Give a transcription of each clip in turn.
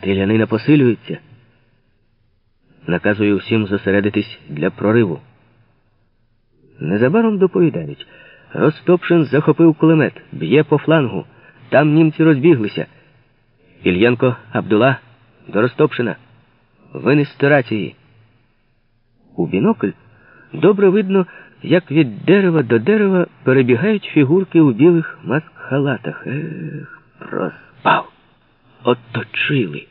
Стрілянина посилюється. Наказую всім зосередитись для прориву. Незабаром доповідають. Ростопшин захопив кулемет, б'є по флангу. Там німці розбіглися. Ільєнко Абдула до Ростопшина. Винести рації. У бінокль добре видно, як від дерева до дерева перебігають фігурки у білих маск-халатах. Ех, проспав. Оточили.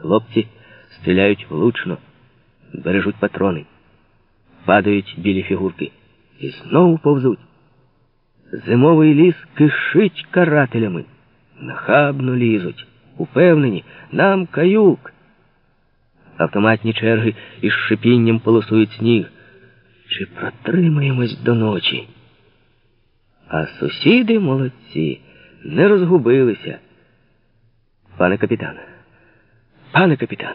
Хлопці стріляють влучно, бережуть патрони, падають білі фігурки і знову повзуть. Зимовий ліс кишить карателями, нахабно лізуть, упевнені, нам каюк. Автоматні черги із шипінням полосують сніг. Чи протримаємось до ночі? А сусіди молодці не розгубилися. Пане капітан, пане капітан,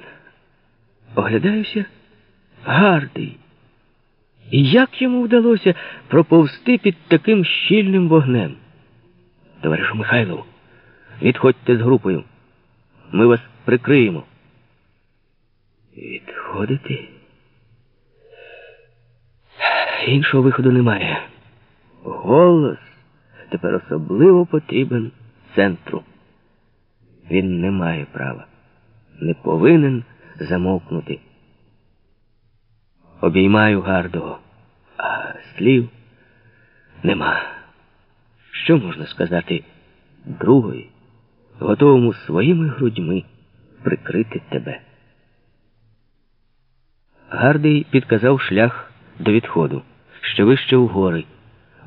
оглядаюся, гардий. І як йому вдалося проповзти під таким щільним вогнем? Товаришу Михайлов, відходьте з групою. Ми вас прикриємо. Відходити? Іншого виходу немає. Голос тепер особливо потрібен центру. Він не має права, не повинен замовкнути. Обіймаю гардого, а слів нема. Що можна сказати другої, готовому своїми грудьми прикрити тебе? Гардий підказав шлях до відходу, ще вище у гори,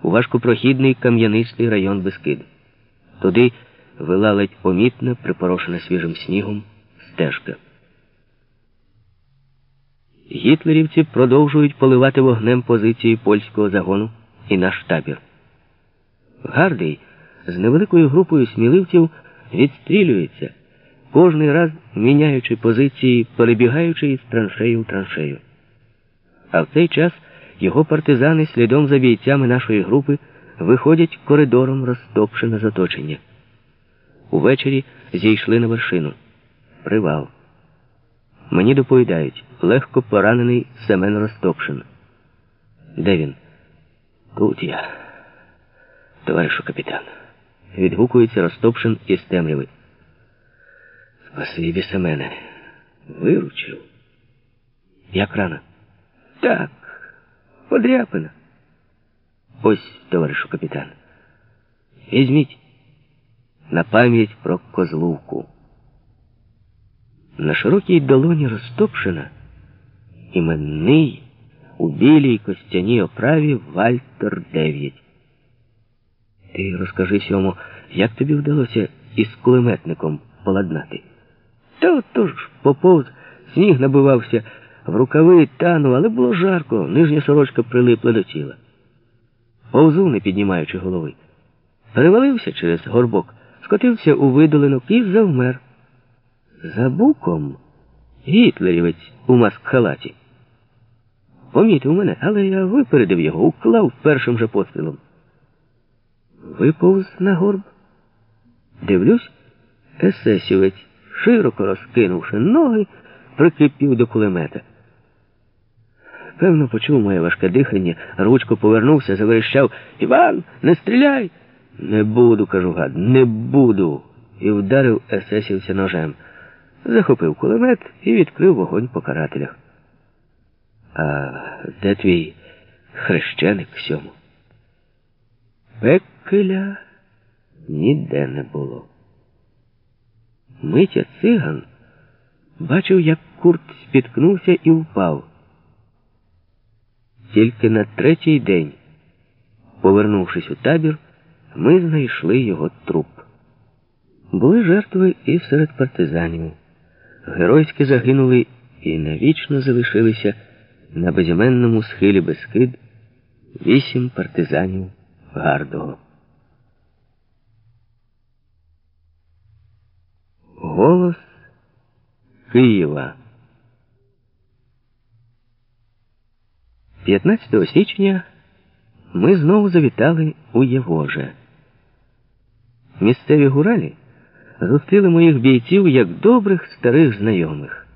у важкопрохідний кам'янистий район Бескид. Туди вела ледь помітна, припорошена свіжим снігом, стежка. Гітлерівці продовжують поливати вогнем позиції польського загону і наш табір. Гардий з невеликою групою сміливців відстрілюється, кожний раз міняючи позиції, перебігаючи із траншею в траншею. А в цей час його партизани слідом за бійцями нашої групи виходять коридором розтопшене заточення. Увечері зійшли на вершину. Привал. Мені доповідають, легко поранений Семен Ростопшин. Де він? Тут я, товаришу капітан. Відгукується Ростопшин із темряви. Спасибі, Семене. Виручив. Як рана? Так, подряпина. Ось, товаришу капітан. Візьміть на пам'ять про козлувку. На широкій долоні розтопшена іменний у білій костяній оправі Вальтер 9. Ти розкажи сьому, як тобі вдалося із кулеметником поладнати? Та отож поповз, сніг набивався, в рукави танув, але було жарко, нижня сорочка прилипла до тіла. Повзу, не піднімаючи голови. Перевалився через горбок, скотився у видолинок і завмер. За буком гітлерівець у маскхалаті. Помітив мене, але я випередив його, уклав першим же пострілом. Виповз на горб. Дивлюсь, есесівець, широко розкинувши ноги, прикипів до кулемета. Певно, почув моє важке дихання, рвучко повернувся, заверещав Іван, не стріляй! Не буду, кажу гад, не буду. І вдарив есесівця ножем. Захопив кулемет і відкрив вогонь по карателях. А де твій хрещеник сьому? Пекеля ніде не було. Митя циган бачив, як курт спіткнувся і впав. Тільки на третій день, повернувшись у табір, ми знайшли його труп. Були жертви і серед партизанів. Геройськи загинули і навічно залишилися на безіменному схилі Бескид вісім партизанів Гардого. Голос Києва. 15 січня ми знову завітали у Євоже. Місцеві гуралі зустріли моїх бійців як добрих старих знайомих.